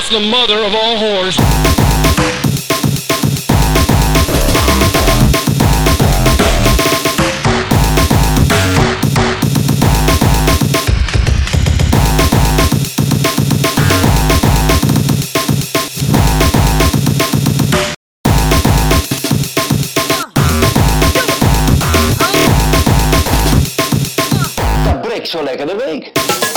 course, the mother of all whores. zo lekker de week.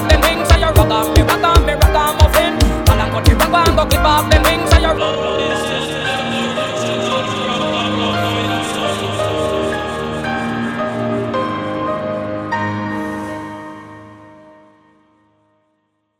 problem.